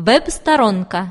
Веб-сторонка.